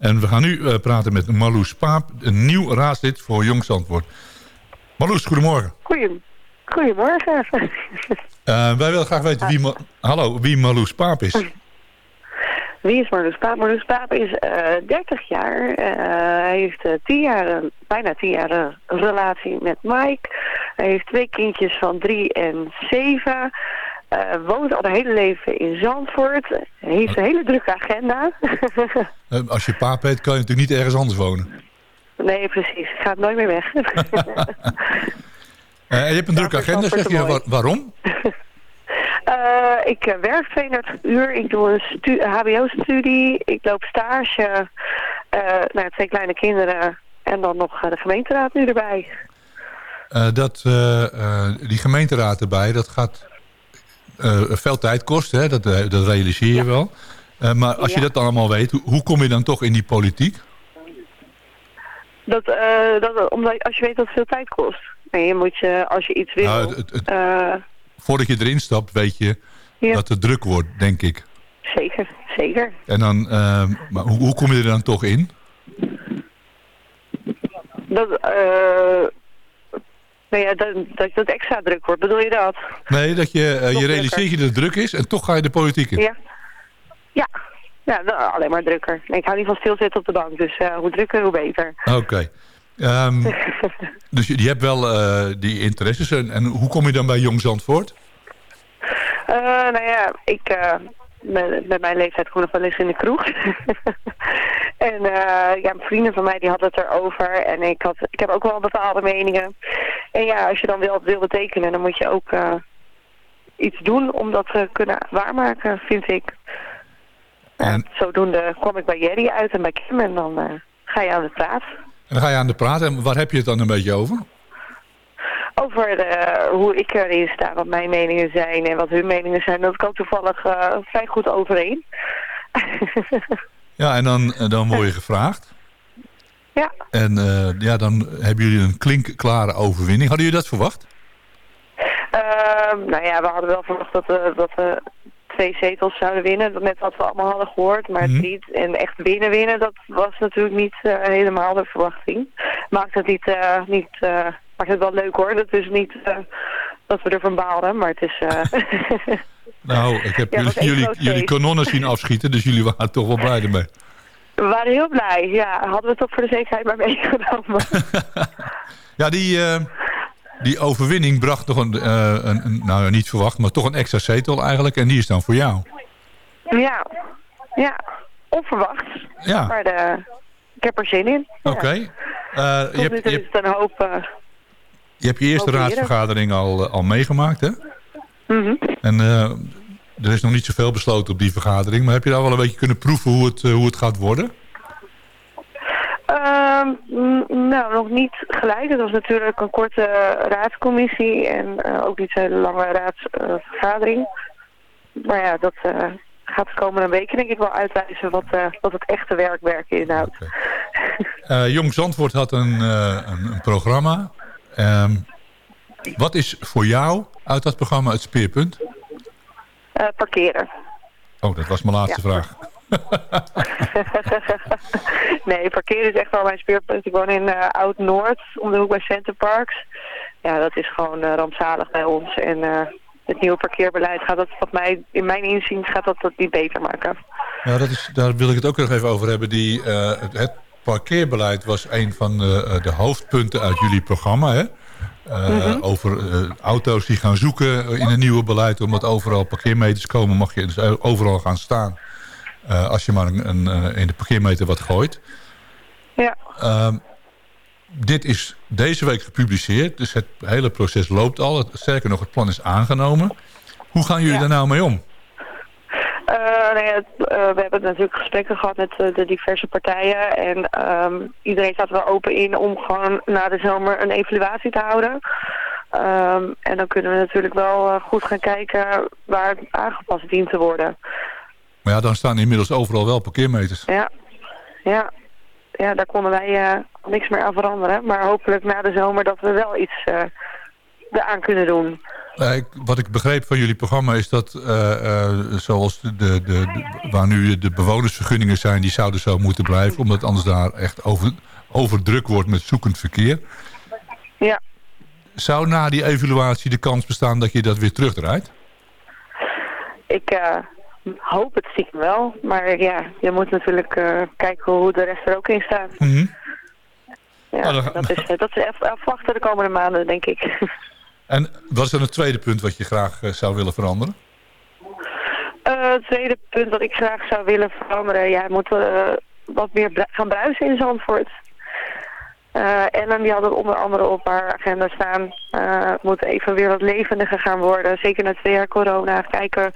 En we gaan nu uh, praten met Marloes Paap, een nieuw raadslid voor Jongs Antwoord. Marloes, goedemorgen. Goedemorgen. Goedemorgen. Uh, wij willen graag weten wie, hallo, wie Marloes Paap is. Wie is Marloes Paap? Marloes Paap is uh, 30 jaar. Uh, hij heeft 10 jaar, bijna 10 jaar een relatie met Mike. Hij heeft twee kindjes van 3 en 7. Uh, woont al een hele leven in Zandvoort. Heeft een hele drukke agenda. Als je paap heet, kan je natuurlijk niet ergens anders wonen. Nee, precies. Gaat nooit meer weg. uh, je hebt een drukke agenda, zeg je. Waar, waarom? Uh, ik werk 32 uur. Ik doe een hbo-studie. Ik loop stage. nou, twee kleine kinderen. En dan nog de gemeenteraad nu erbij. dat, die gemeenteraad erbij, dat gaat uh, veel tijd kost, hè? Dat, eh, dat realiseer je wel. Uh, maar als je dat allemaal weet, hoe, hoe, kom je dan toch in die politiek? Dat, dat, omdat als je weet dat het veel tijd kost. Nee, je moet je, als je iets wil... Nou, het, het, voordat je erin stapt, weet je ja. dat het druk wordt, denk ik. Zeker, zeker. En dan, maar hoe, hoe, kom je er dan toch in? Dat, nou ja, dat, dat het extra druk wordt. Bedoel je dat? Nee, dat je, uh, je realiseert je dat het druk is en toch ga je de politiek in. Ja, ja. ja alleen maar drukker. ik hou niet van stilzitten op de bank, dus uh, hoe drukker, hoe beter. Oké. Okay. Um, dus je, je, hebt wel uh, die interesses. En, en, hoe kom je dan bij Jong Zandvoort? nou ja, ik met, met mijn leeftijd kom nog wel eens in de kroeg. en uh, ja, vrienden van mij die hadden het erover. En ik, had, ik heb ook wel bepaalde meningen. En ja, als je dan wil, wil betekenen, dan moet je ook uh, iets doen om dat te kunnen waarmaken, vind ik. En zodoende kwam ik bij Jerry uit en bij Kim en dan uh, ga je aan de praat. En dan ga je aan de praat en waar heb je het dan een beetje over? over de, hoe ik erin sta, wat mijn meningen zijn en wat hun meningen zijn. Dat kan toevallig vrij goed overeen. ja, en dan, eh, dan word je gevraagd. Ja. En uh, ja, dan hebben jullie een klinkklare overwinning. Hadden jullie dat verwacht? Uh, nou ja, we hadden wel verwacht dat we, dat we twee zetels zouden winnen. Net wat we allemaal hadden gehoord. Maar mm -hmm. niet, en echt binnen winnen, dat was natuurlijk niet uh, helemaal de verwachting. Maakt het niet, uh, niet maakt het wel leuk hoor. Dat is niet dat we ervan baalden, maar het is... Nou, ik heb ja, jullie, jullie kanonnen zien afschieten, dus jullie waren toch wel blij ermee. We waren heel blij, ja. Hadden we het toch voor de zekerheid maar meegenomen. ja, die, uh, die overwinning bracht toch een, een, een, nou niet verwacht, maar toch een extra zetel eigenlijk. En die is dan voor jou. Ja, ja. Onverwacht. Ja. Maar de, ik heb er zin in. Oké. Okay. Ja. Uh, je hebt, je hebt... een hoop je hebt je eerste raadsvergadering al, eh, al meegemaakt, hè? Mm En uh, er is nog niet zoveel besloten op die vergadering. Maar heb je daar wel een beetje kunnen proeven hoe het, uh, hoe het gaat worden? Uh, nou, nog niet gelijk. Het was natuurlijk een korte raadscommissie en ook niet zo'n hele lange raadsvergadering. maar ja, dat gaat de komende weken denk ik wel uitwijzen wat, wat het echte werkwerk inhoudt. Okay. Jong Zandvoort had een, een, een programma Um, wat is voor jou uit dat programma het speerpunt? Uh, parkeren. Oh, dat was mijn laatste vraag. nee, parkeren is echt wel mijn speerpunt. Ik woon in uh, Oud-Noord, om de hoek bij Centerparks. Ja, dat is gewoon uh, rampzalig bij ons. En het nieuwe parkeerbeleid gaat dat, wat mij, in mijn inzien, gaat dat, dat niet beter maken. Ja, dat is, daar wil ik het ook nog even over hebben. Die, het parkeerbeleid was een van de, eh, de hoofdpunten uit jullie programma. Hè? Uh, mm Over uh, auto's die gaan zoeken in een nieuwe beleid. Omdat overal parkeermeters komen, mag je dus overal gaan staan. Uh, als je maar een, een, in de parkeermeter wat gooit. Ja. Ehm, dit is deze week gepubliceerd. Dus het hele proces loopt al. Sterker nog, het plan is aangenomen. Hoe gaan jullie ja. daar nou mee om? Uh, nou ja, uh, we hebben natuurlijk gesprekken gehad met uh, de diverse partijen. En um, iedereen staat er open in om gewoon na de zomer een evaluatie te houden. Um, en dan kunnen we natuurlijk wel goed gaan kijken waar het aangepast dient te worden. Maar ja, dan staan inmiddels overal wel parkeermeters. Ja, ja. ja daar konden wij niks meer aan veranderen. Maar hopelijk na de zomer dat we wel iets eraan kunnen doen. Wat ik begreep van jullie programma is dat, zoals de, de, de, waar nu de bewonersvergunningen zijn, die zouden zo moeten blijven, omdat anders daar echt over, overdruk wordt met zoekend verkeer. Ja. Zou na die evaluatie de kans bestaan dat je dat weer terugdraait? Ik hoop het stiekem wel, maar ja, je moet natuurlijk kijken hoe de rest er ook in staat. Mm ja, dat, is, dat is afwachten de komende maanden, denk ik. En wat is dan het tweede punt wat je graag uh, zou willen veranderen? Uh, het tweede punt wat ik graag zou willen veranderen... Ja, moeten we uh, wat meer gaan bruisen in Zandvoort. Uh, Ellen die had onder andere op haar agenda staan. het moet even weer wat levendiger gaan worden. Zeker na twee jaar corona. Kijken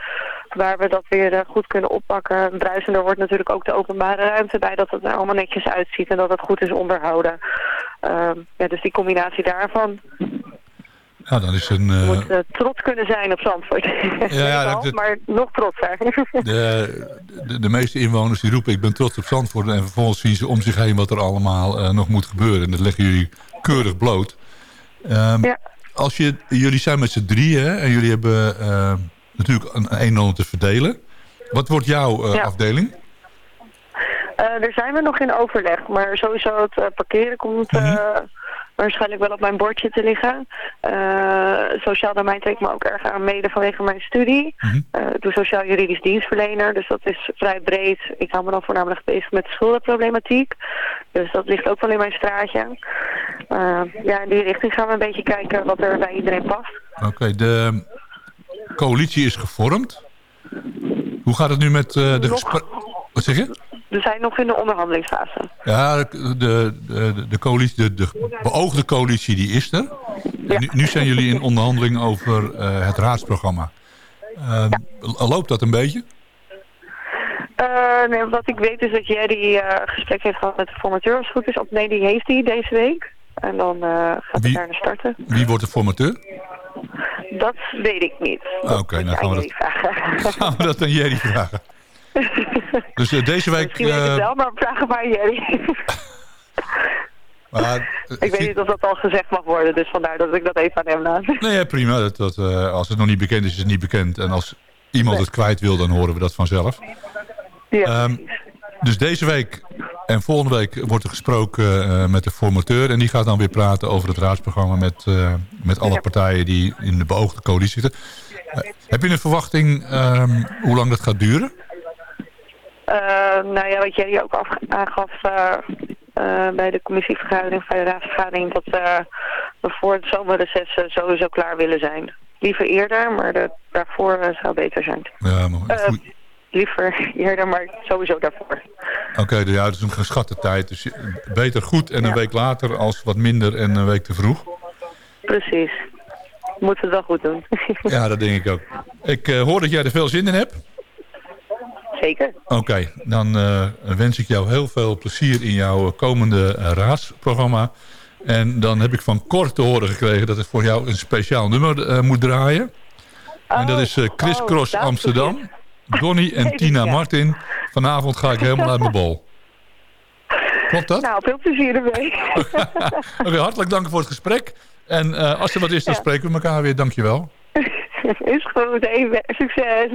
waar we dat weer goed kunnen oppakken. Bruisender wordt natuurlijk ook de openbare ruimte bij. Dat het er allemaal netjes uitziet en dat het goed is onderhouden. ja, dus die combinatie daarvan. Ja, dan is een... Uh... moet uh, trots kunnen zijn op Zandvoort. Ja, ja, dat, maar nog trotser. De, de, de, meeste inwoners die roepen ik ben trots op Zandvoort... en vervolgens zien ze om zich heen wat er allemaal uh, nog moet gebeuren. En dat leggen jullie keurig bloot. Um, ja. Als je, jullie zijn met z'n drieën en jullie hebben natuurlijk een, een en ander te verdelen. Wat wordt jouw ja. afdeling? daar zijn we nog in overleg, maar sowieso het parkeren komt... Mm -hmm waarschijnlijk wel op mijn bordje te liggen. Uh, sociaal domein trekt me ook erg aan mede vanwege mijn studie. Mm -hmm. uh, ik doe sociaal-juridisch dienstverlener, dus dat is vrij breed. Ik hou me dan voornamelijk bezig met schuldenproblematiek. Dus dat ligt ook wel in mijn straatje. Uh, ja, in die richting gaan we een beetje kijken wat er bij iedereen past. Oké, de coalitie is gevormd. Hoe gaat het nu met de gesprekken? Wat zeg je? We zijn nog in de onderhandelingsfase. Ja, de, de, de, coalitie, de, de beoogde coalitie die is er. Ja. Nu, nu, zijn jullie in onderhandeling over uh, het raadsprogramma. Uh, ja. Loopt dat een beetje? Uh, nee, wat ik weet is dat Jerry uh, gesprek heeft gehad met de formateur als het goed is. Of nee, die heeft hij deze week. En dan gaat hij daar naar starten. Wie wordt de formateur? Dat weet ik niet. Oké, okay, dan gaan we, dat, gaan we dat aan Jerry vragen. dus uh, deze week... Misschien weet ik het uh, wel, maar vragen maar Jerry. maar, ik weet niet of dat al gezegd mag worden, dus vandaar dat ik dat even aan hem laat. Nee, prima. Dat, dat, uh, als het nog niet bekend is, is het niet bekend. En als iemand het kwijt wil, dan horen we dat vanzelf. Ja, um, dus deze week en volgende week wordt er gesproken uh, met de formateur. En die gaat dan weer praten over het raadsprogramma met, uh, met alle ja. partijen die in de beoogde coalitie zitten. Heb je een verwachting um, hoe lang dat gaat duren? Uh, nou ja, wat jij ook af, aangaf uh, uh, bij de commissievergadering, bij de raadsvergadering, dat we voor het zomerreces sowieso klaar willen zijn. Liever eerder, maar de, daarvoor zou beter zijn. Ja, maar liever eerder, maar sowieso daarvoor. Oké, okay, ja, dat is een geschatte tijd. Dus beter goed en een ja. week later als wat minder en een week te vroeg. Precies. Moeten we het wel goed doen. ja, dat denk ik ook. Ik hoor dat jij er veel zin in hebt. Zeker. Oké, okay, dan uh, wens ik jou heel veel plezier in jouw komende uh, raadsprogramma. En dan heb ik van Cor te horen gekregen dat het voor jou een speciaal nummer uh, moet draaien. Oh, en dat is Chris oh, Cross Amsterdam. Donny en Tina ja. Martin. Vanavond ga ik helemaal uit mijn bol. Klopt dat? Nou, veel plezier ermee. Oké, okay, hartelijk dank voor het gesprek. En als er wat is, dan ja. spreken we elkaar weer. Dankjewel. Is goed, even succes.